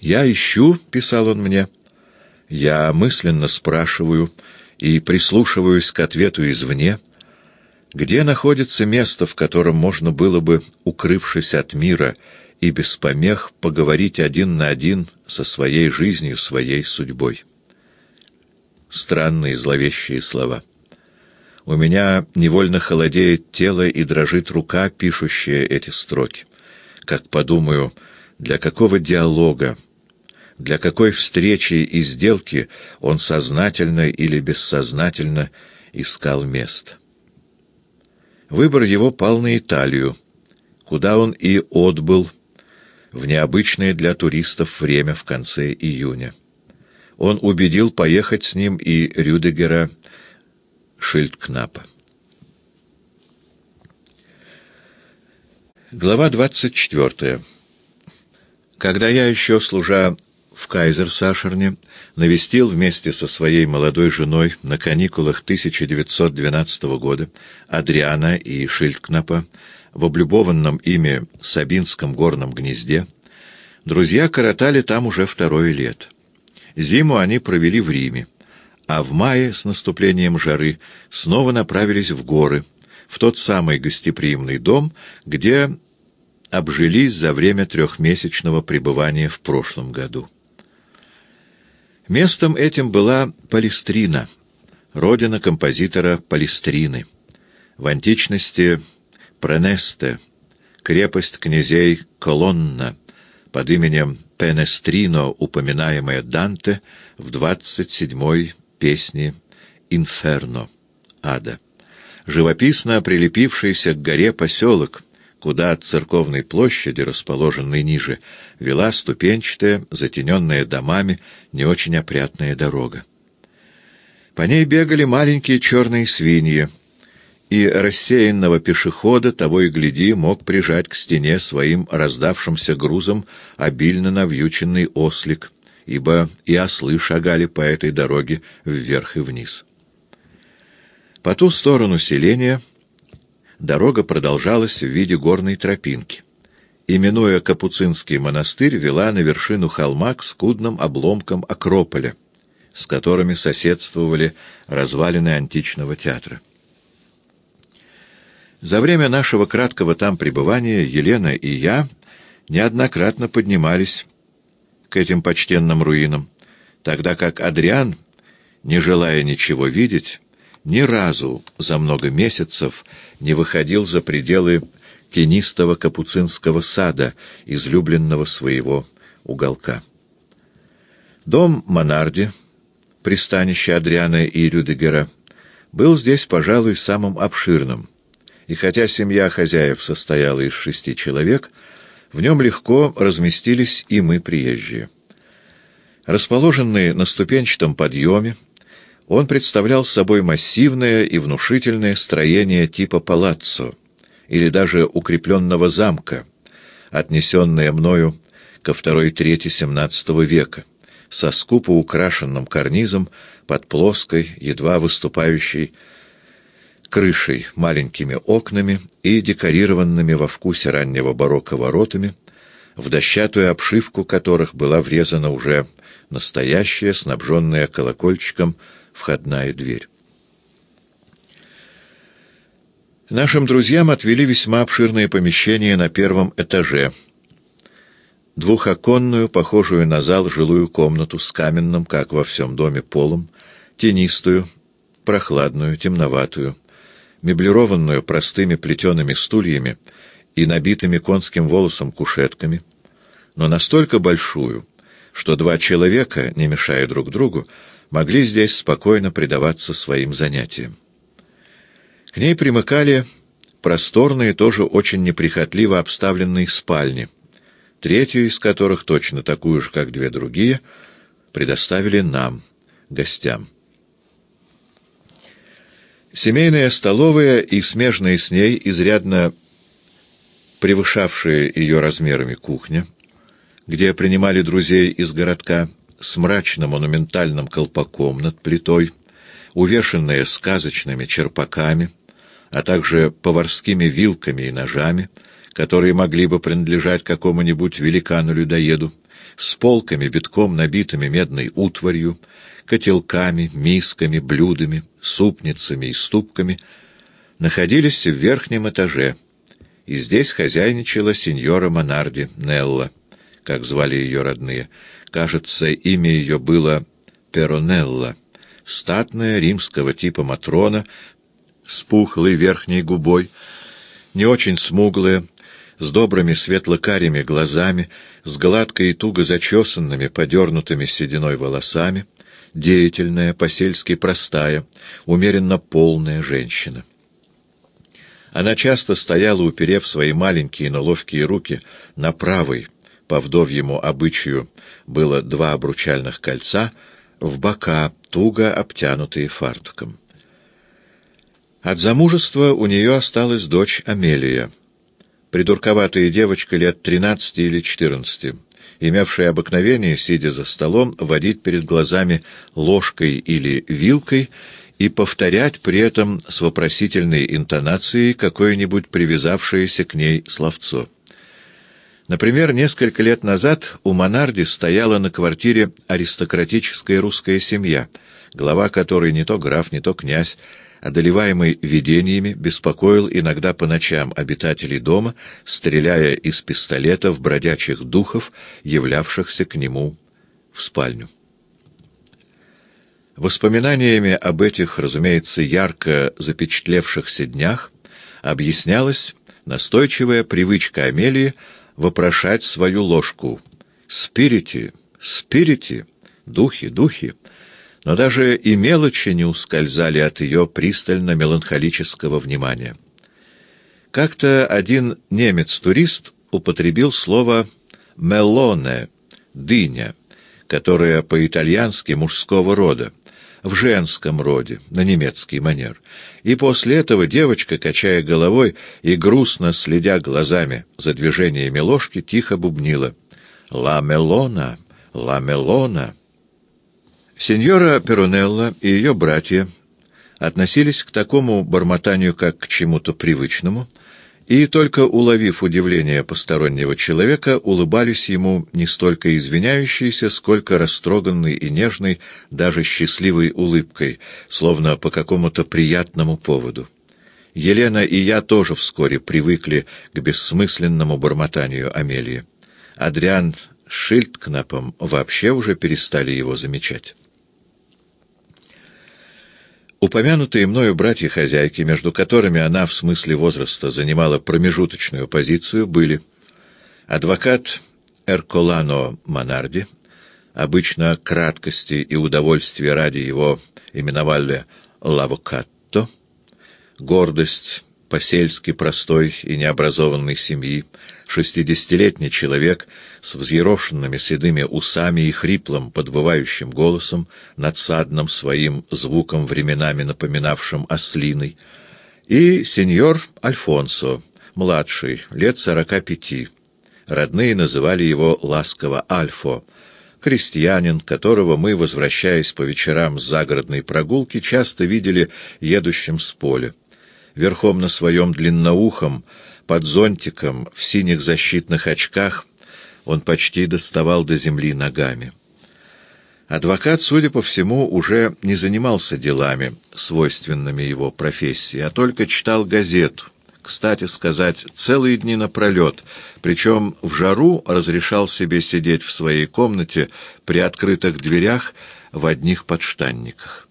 «Я ищу», — писал он мне, — «я мысленно спрашиваю и прислушиваюсь к ответу извне, где находится место, в котором можно было бы, укрывшись от мира и без помех, поговорить один на один со своей жизнью, своей судьбой». Странные зловещие слова. У меня невольно холодеет тело и дрожит рука, пишущая эти строки. Как подумаю, для какого диалога, для какой встречи и сделки он сознательно или бессознательно искал место. Выбор его пал на Италию, куда он и отбыл в необычное для туристов время в конце июня. Он убедил поехать с ним и Рюдегера Шильдкнапа. Глава 24. Когда я еще, служа в Кайзер-Сашерне, навестил вместе со своей молодой женой на каникулах 1912 года Адриана и Шильдкнапа в облюбованном ими Сабинском горном гнезде, друзья коротали там уже второе лето. Зиму они провели в Риме а в мае с наступлением жары снова направились в горы, в тот самый гостеприимный дом, где обжились за время трехмесячного пребывания в прошлом году. Местом этим была Палестрина, родина композитора Палестрины. В античности Пренесте, крепость князей Колонна, под именем Пенестрино, упоминаемая Данте в 27-й песни «Инферно» ада. Живописно прилепившийся к горе поселок, куда от церковной площади, расположенной ниже, вела ступенчатая, затененная домами, не очень опрятная дорога. По ней бегали маленькие черные свиньи, и рассеянного пешехода, того и гляди, мог прижать к стене своим раздавшимся грузом обильно навьюченный ослик — ибо и ослы шагали по этой дороге вверх и вниз. По ту сторону селения дорога продолжалась в виде горной тропинки. Именуя Капуцинский монастырь, вела на вершину холма к скудным обломкам Акрополя, с которыми соседствовали развалины античного театра. За время нашего краткого там пребывания Елена и я неоднократно поднимались к этим почтенным руинам, тогда как Адриан, не желая ничего видеть, ни разу за много месяцев не выходил за пределы тенистого капуцинского сада, излюбленного своего уголка. Дом Монарди, пристанище Адриана и Рюдегера, был здесь, пожалуй, самым обширным, и хотя семья хозяев состояла из шести человек — в нем легко разместились и мы, приезжие. Расположенный на ступенчатом подъеме, он представлял собой массивное и внушительное строение типа палаццо или даже укрепленного замка, отнесенное мною ко второй трети XVII века, со скупо украшенным карнизом под плоской, едва выступающей крышей, маленькими окнами и декорированными во вкусе раннего барокко воротами, в дощатую обшивку которых была врезана уже настоящая, снабженная колокольчиком, входная дверь. Нашим друзьям отвели весьма обширное помещение на первом этаже. Двухоконную, похожую на зал, жилую комнату с каменным, как во всем доме, полом, тенистую, прохладную, темноватую, меблированную простыми плетеными стульями и набитыми конским волосом кушетками, но настолько большую, что два человека, не мешая друг другу, могли здесь спокойно предаваться своим занятиям. К ней примыкали просторные, тоже очень неприхотливо обставленные спальни, третью из которых, точно такую же, как две другие, предоставили нам, гостям. Семейная столовая и смежная с ней, изрядно превышавшая ее размерами кухня, где принимали друзей из городка с мрачным монументальным колпаком над плитой, увешанная сказочными черпаками, а также поварскими вилками и ножами, которые могли бы принадлежать какому-нибудь великану-людоеду, с полками, битком набитыми медной утварью, котелками, мисками, блюдами, супницами и ступками, находились в верхнем этаже, и здесь хозяйничала сеньора Монарди Нелла, как звали ее родные. Кажется, имя ее было Перонелла, статная римского типа Матрона с пухлой верхней губой, не очень смуглая, с добрыми светло-карими глазами, с гладко и туго зачесанными, подернутыми сединой волосами, деятельная, по-сельски простая, умеренно полная женщина. Она часто стояла, уперев свои маленькие, но ловкие руки на правой, по вдовьему обычаю было два обручальных кольца, в бока, туго обтянутые фартуком. От замужества у нее осталась дочь Амелия, придурковатая девочка лет тринадцати или четырнадцати, имевшая обыкновение, сидя за столом, водить перед глазами ложкой или вилкой и повторять при этом с вопросительной интонацией какое-нибудь привязавшееся к ней словцо. Например, несколько лет назад у Монарди стояла на квартире аристократическая русская семья, глава которой не то граф, не то князь, одолеваемый видениями, беспокоил иногда по ночам обитателей дома, стреляя из пистолетов бродячих духов, являвшихся к нему в спальню. Воспоминаниями об этих, разумеется, ярко запечатлевшихся днях объяснялась настойчивая привычка Амелии вопрошать свою ложку. «Спирити! Спирити! Духи! Духи!» но даже и мелочи не ускользали от ее пристально-меланхолического внимания. Как-то один немец-турист употребил слово «мелоне» — «дыня», которое по-итальянски мужского рода, в женском роде, на немецкий манер. И после этого девочка, качая головой и грустно следя глазами за движениями ложки, тихо бубнила «Ла мелона! Ла мелона!» Сеньора Перунелла и ее братья относились к такому бормотанию как к чему-то привычному, и, только уловив удивление постороннего человека, улыбались ему не столько извиняющейся, сколько растроганной и нежной, даже счастливой улыбкой, словно по какому-то приятному поводу. Елена и я тоже вскоре привыкли к бессмысленному бормотанию Амелии. Адриан с Шильдкнапом вообще уже перестали его замечать. Упомянутые мною братья-хозяйки, между которыми она в смысле возраста занимала промежуточную позицию, были адвокат Эрколано Монарди, обычно краткости и удовольствия ради его именовали Лавокатто, гордость посельски простой и необразованной семьи, шестидесятилетний человек с взъерошенными седыми усами и хриплым подбывающим голосом, надсадным своим звуком, временами напоминавшим ослиный, и сеньор Альфонсо, младший, лет сорока пяти. Родные называли его ласково Альфо, крестьянин, которого мы, возвращаясь по вечерам с загородной прогулки, часто видели едущим с поля верхом на своем длинноухом, под зонтиком, в синих защитных очках, он почти доставал до земли ногами. Адвокат, судя по всему, уже не занимался делами, свойственными его профессии, а только читал газету. Кстати сказать, целые дни напролет, причем в жару разрешал себе сидеть в своей комнате при открытых дверях в одних подштанниках.